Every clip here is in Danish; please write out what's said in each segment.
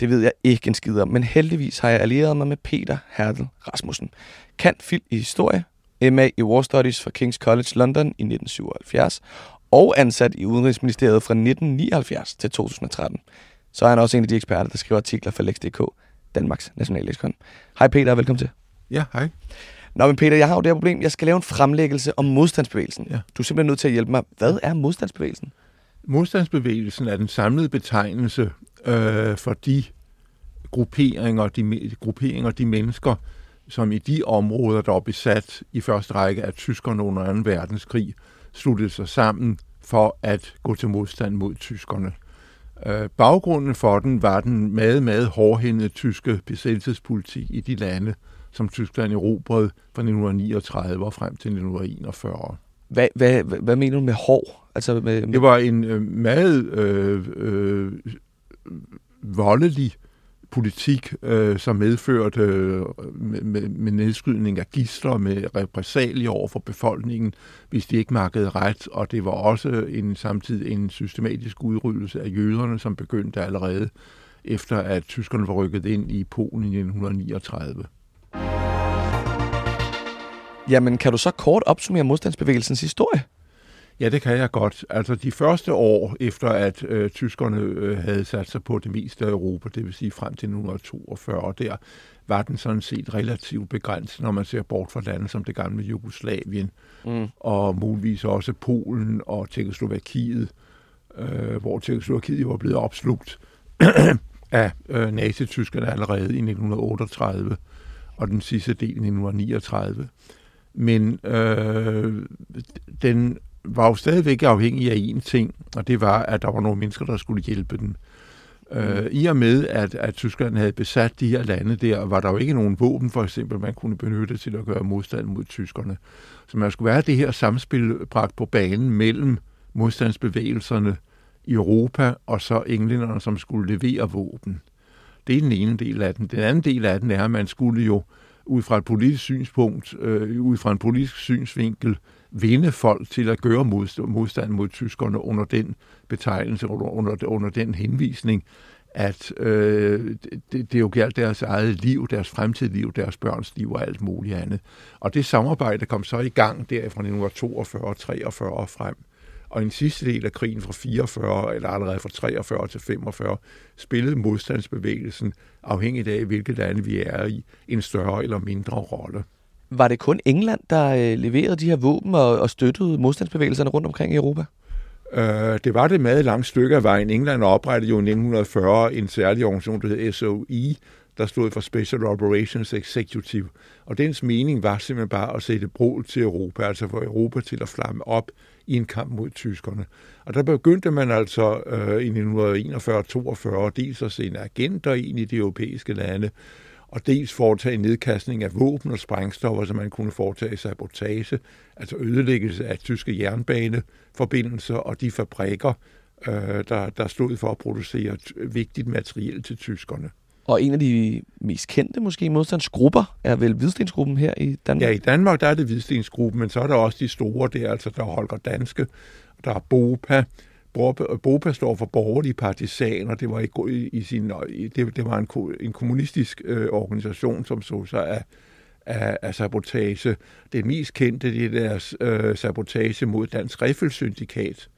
Det ved jeg ikke en skid om, men heldigvis har jeg allieret mig med Peter Hertel Rasmussen. Kant fil i historie, MA i War Studies fra King's College London i 1977, og ansat i Udenrigsministeriet fra 1979 til 2013. Så er han også en af de eksperter, der skriver artikler for Lex.dk, Danmarks nationalleksikon. Hej Peter, og velkommen til. Ja, hej. Nå, men Peter, jeg har jo det her problem. Jeg skal lave en fremlæggelse om modstandsbevægelsen. Ja. Du er simpelthen nødt til at hjælpe mig. Hvad er modstandsbevægelsen? Modstandsbevægelsen er den samlede betegnelse øh, for de grupperinger, de, grupperinger, de mennesker, som i de områder, der var besat i første række af tyskerne under 2. verdenskrig, sluttede sig sammen for at gå til modstand mod tyskerne. Øh, baggrunden for den var den meget, meget hårdhændede tyske besættelsespolitik i de lande, som Tyskland erobrede fra 1939 og frem til 1941. Hvad, hvad, hvad, mener du med hår? Altså med, med... Det var en øh, meget øh, øh, voldelig politik, øh, som medførte øh, med, med, nedskydning af gisler, med repressalier over for befolkningen, hvis de ikke markede ret, og det var også en samtidig en systematisk udryddelse af jøderne, som begyndte allerede efter at tyskerne var rykket ind i Polen i 1939. Jamen, kan du så kort opsummere modstandsbevægelsens historie? Ja, det kan jeg godt. Altså de første år efter, at øh, tyskerne øh, havde sat sig på det meste af Europa, det vil sige frem til 1942, der var den sådan set relativt begrænset, når man ser bort fra lande som det gamle Jugoslavien, Mm. og muligvis også Polen og Tjekkoslovakiet, øh, hvor Tjekkoslovakiet var blevet opslugt af øh, nazityskerne allerede i 1938, og den sidste del i 1939. Men øh, den var jo stadigvæk afhængig af én ting, og det var, at der var nogle mennesker, der skulle hjælpe den. Mm. Øh, I og med, at, at Tyskland havde besat de her lande der, var der jo ikke nogen våben, for eksempel, man kunne benytte til at gøre modstand mod tyskerne. Så man skulle være det her samspil bragt på banen mellem modstandsbevægelserne i Europa, og så englænderne, som skulle levere våben. Det er den ene del af den. Den anden del af den er, at man skulle jo ud fra et politisk synspunkt, øh, ud fra en politisk synsvinkel, vinde folk til at gøre modstand, mod tyskerne under den betegnelse, under, under, under den henvisning, at øh, det, det jo galt deres eget liv, deres fremtidsliv, deres børns liv og alt muligt andet. Og det samarbejde kom så i gang der fra 1942 og 43 og frem. Og en sidste del af krigen fra 44, eller allerede fra 43 til 45, spillede modstandsbevægelsen, afhængigt af hvilket lande vi er i, en større eller mindre rolle. Var det kun England, der øh, leverede de her våben og, og støttede modstandsbevægelserne rundt omkring i Europa? Øh, det var det meget langt stykke af vejen. England oprettede jo i 1940 en særlig organisation, der hed SOE, der stod for Special Operations Executive. Og dens mening var simpelthen bare at sætte brud til Europa, altså få Europa til at flamme op i en kamp mod tyskerne. Og der begyndte man altså øh, i 1941-42 dels at sende agenter ind i de europæiske lande, og dels foretage nedkastning af våben og sprængstoffer, så man kunne foretage sabotage, altså ødelæggelse af tyske jernbaneforbindelser og de fabrikker, øh, der, der stod for at producere vigtigt materiel til tyskerne. Og en af de mest kendte måske modstandsgrupper er vel Hvidstensgruppen her i Danmark? Ja, i Danmark der er det Hvidstensgruppen, men så er der også de store, der, altså der er Holger Danske, der er BOPA, BOPA står for borgerlige partisaner. Det var i, i sin, det, det var en, en kommunistisk øh, organisation, som så sig af, af, af sabotage. Det mest kendte det er deres øh, sabotage mod Dansk Riffelsyndikat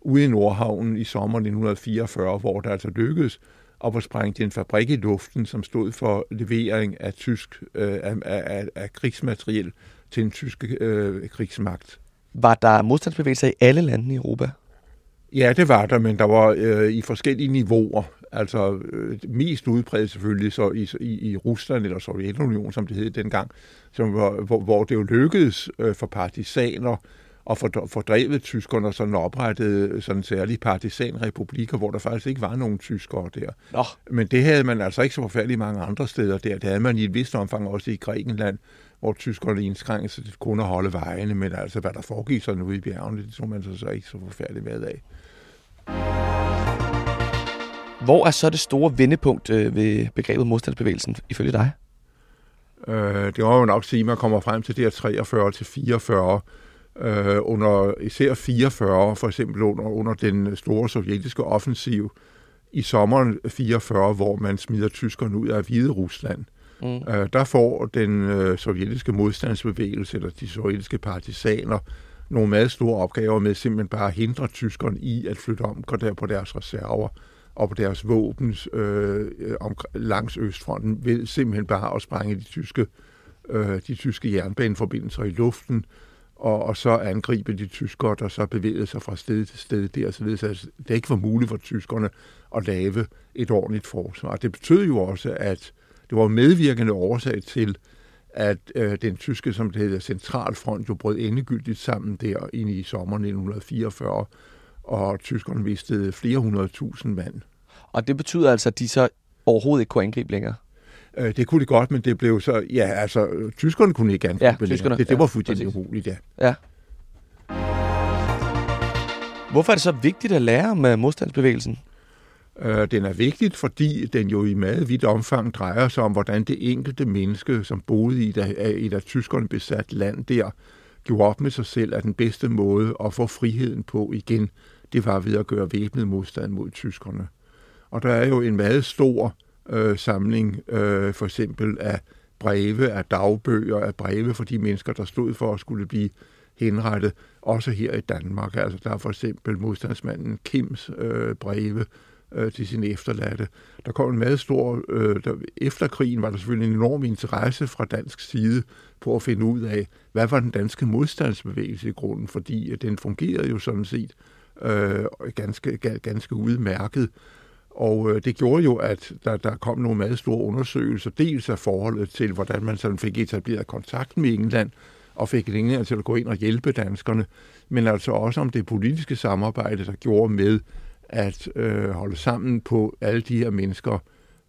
ude i Nordhavnen i sommeren 1944, hvor der altså lykkedes at få sprængt en fabrik i luften, som stod for levering af tysk øh, af, af, af krigsmateriel til en tysk øh, krigsmagt. Var der modstandsbevægelser i alle lande i Europa? Ja, det var der, men der var øh, i forskellige niveauer. Altså øh, mest udbredt selvfølgelig så i, i, i Rusland eller Sovjetunionen, som det hed dengang, som var, hvor, hvor det jo lykkedes øh, for partisaner og fordrevet tyskerne, og sådan oprettede sådan særlige partisanrepublikker, hvor der faktisk ikke var nogen tyskere der. Nå. Men det havde man altså ikke så forfærdeligt mange andre steder der. Det havde man i et vist omfang også i Grækenland, hvor tyskerne indskrænkede sig til kun at holde vejene, men altså hvad der foregik sådan ude i bjergene, det tog man så, så ikke så forfærdeligt med af. Hvor er så det store vendepunkt øh, ved begrebet modstandsbevægelsen, ifølge dig? Øh, det må jo nok sige, at man kommer frem til det her 43 til 44, øh, under især 44, for eksempel under, under den store sovjetiske offensiv i sommeren 44, hvor man smider tyskerne ud af Hvide Rusland. Mm. Øh, der får den øh, sovjetiske modstandsbevægelse, eller de sovjetiske partisaner, nogle meget store opgaver med simpelthen bare at hindre tyskerne i at flytte om der på deres reserver og på deres våben øh, om, langs Østfronten ved simpelthen bare at sprænge de tyske, øh, de tyske jernbaneforbindelser i luften, og, og så angribe de tyskere, der så bevægede sig fra sted til sted der, så altså, det, det ikke var muligt for tyskerne at lave et ordentligt forsvar. Det betød jo også, at det var medvirkende årsag til, at øh, den tyske, som det hedder, centralfront, jo brød endegyldigt sammen der ind i sommeren 1944, og tyskerne mistede flere hundrede tusind mand. Og det betyder altså, at de så overhovedet ikke kunne angribe længere? Øh, det kunne de godt, men det blev så... Ja, altså, tyskerne kunne ikke angribe ja, tyskerne, Det, det var fuldstændig umuligt, ja. Ja. Hvorfor er det så vigtigt at lære om modstandsbevægelsen? Øh, den er vigtigt, fordi den jo i meget vidt omfang drejer sig om, hvordan det enkelte menneske, som boede i et i et tyskerne besat land der, gjorde op med sig selv, at den bedste måde at få friheden på igen, det var ved at gøre væbnet modstand mod tyskerne. Og der er jo en meget stor øh, samling, øh, for eksempel af breve, af dagbøger, af breve for de mennesker, der stod for at skulle blive henrettet, også her i Danmark. Altså der er for eksempel modstandsmanden Kims øh, breve, øh, til sine efterladte. Der kom en meget stor... Øh, der, efter krigen var der selvfølgelig en enorm interesse fra dansk side på at finde ud af, hvad var den danske modstandsbevægelse i grunden, fordi øh, den fungerede jo sådan set øh, ganske, ganske udmærket. Og øh, det gjorde jo, at der, der kom nogle meget store undersøgelser, dels af forholdet til, hvordan man sådan fik etableret kontakt med England, og fik England til at gå ind og hjælpe danskerne, men altså også om det politiske samarbejde, der gjorde med, at øh, holde sammen på alle de her mennesker.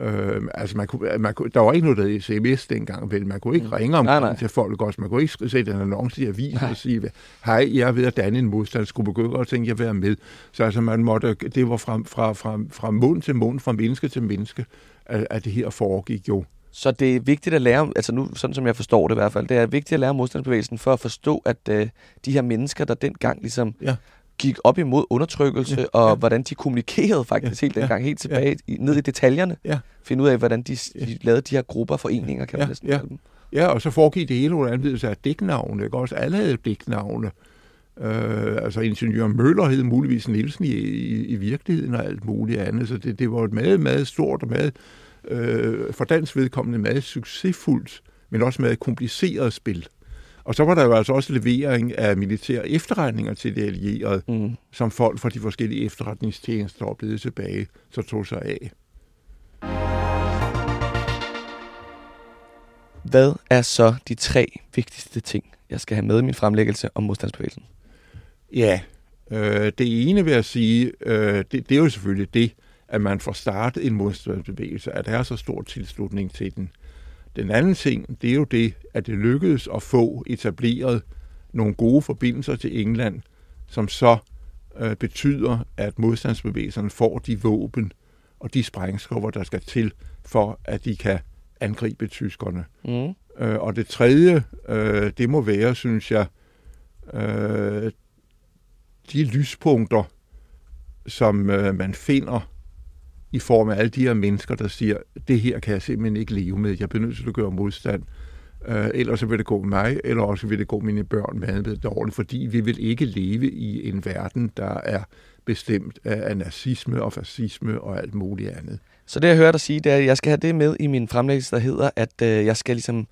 Øh, altså man kunne, man kunne, der var ikke noget, der sms dengang, vel? Man kunne ikke mm. ringe om nej, nej. til folk også. Man kunne ikke sætte en annonce i avisen og sige, hej, jeg er ved at danne en modstandsgruppe, og tænke, jeg vil være med. Så altså man måtte, det var fra, fra, fra, fra mund til mund, fra menneske til menneske, at, at det her foregik jo. Så det er vigtigt at lære, altså nu, sådan som jeg forstår det i hvert fald, det er vigtigt at lære modstandsbevægelsen for at forstå, at øh, de her mennesker, der dengang ligesom ja gik op imod undertrykkelse, ja, og ja. hvordan de kommunikerede faktisk ja, helt dengang, ja, helt tilbage ja, ned i detaljerne. Ja. Finde ud af, hvordan de, de lavede de her grupper, foreninger, kan ja, man næsten ja. dem. Ja, og så foregik det hele under anvendelse af dæknavne. Ikke? Også alle havde dæknavne. Øh, altså ingeniør Møller hed muligvis Nielsen i, i, i virkeligheden og alt muligt andet. Så det, det var et meget, meget stort og meget, øh, for dansk vedkommende meget succesfuldt, men også meget kompliceret spil. Og så var der jo altså også levering af militære efterretninger til de allierede, mm. som folk fra de forskellige efterretningstjenester, blevet tilbage, så tog sig af. Hvad er så de tre vigtigste ting, jeg skal have med i min fremlæggelse om modstandsbevægelsen? Ja, øh, det ene vil jeg sige, øh, det, det er jo selvfølgelig det, at man får startet en modstandsbevægelse, at der er så stor tilslutning til den. Den anden ting, det er jo det, at det lykkedes at få etableret nogle gode forbindelser til England, som så øh, betyder, at modstandsbevægelserne får de våben og de sprængskubber, der skal til, for at de kan angribe tyskerne. Mm. Øh, og det tredje, øh, det må være, synes jeg, øh, de lyspunkter, som øh, man finder i form af alle de her mennesker, der siger, det her kan jeg simpelthen ikke leve med, jeg bliver nødt til at gøre modstand. Øh, ellers så vil det gå mig, eller også vil det gå mine børn med dårligt, fordi vi vil ikke leve i en verden, der er bestemt af, nazisme og fascisme og alt muligt andet. Så det, jeg hører dig sige, det er, at jeg skal have det med i min fremlæggelse, der hedder, at øh, jeg skal ligesom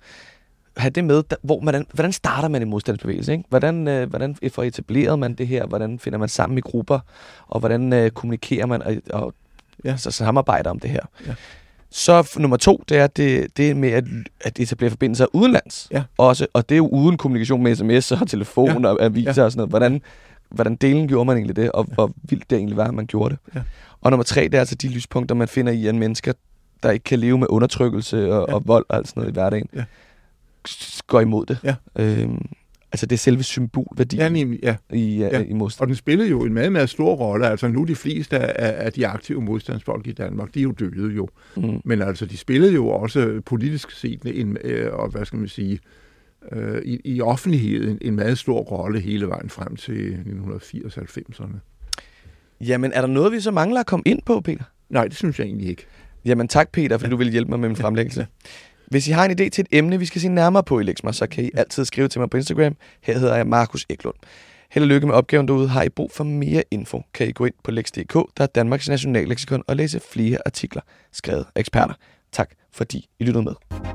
have det med, der, hvor, hvordan, hvordan starter man en modstandsbevægelse? Ikke? Hvordan, øh, hvordan får etableret man det her? Hvordan finder man sammen i grupper? Og hvordan øh, kommunikerer man og, og ja. så samarbejder om det her. Ja. Så nummer to, det er det, det med at, at etablere forbindelser udenlands. Ja. Også, og det er jo uden kommunikation med sms og telefon Ja. og aviser Ja. og sådan noget. Hvordan, hvordan delen gjorde man egentlig det, og hvor vildt det egentlig var, at man gjorde det. Ja. Og nummer tre, det er altså de lyspunkter, man finder i, at mennesker, der ikke kan leve med undertrykkelse og, Ja. og vold og alt sådan noget i hverdagen, Ja. går imod det. Ja. Øhm, altså det er selve symbolværdien Ja, nemlig, ja. i, ja. Ja. i modstand. Og den spillede jo en meget, meget stor rolle. Altså nu de fleste af, af de aktive modstandsfolk i Danmark, de er jo døde jo. Mm. Men altså, de spillede jo også politisk set en, øh, og hvad skal man sige, øh, i, i offentligheden en meget stor rolle hele vejen frem til 1980-90'erne. Jamen, er der noget, vi så mangler at komme ind på, Peter? Nej, det synes jeg egentlig ikke. Jamen tak, Peter, fordi ja. du vil hjælpe mig med min fremlæggelse. Hvis I har en idé til et emne, vi skal se nærmere på i Lexma, så kan I altid skrive til mig på Instagram. Her hedder jeg Markus Eklund. Held og lykke med opgaven derude. Har I brug for mere info, kan I gå ind på lex.dk, der er Danmarks nationalleksikon, og læse flere artikler skrevet af eksperter. Tak fordi I lyttede med.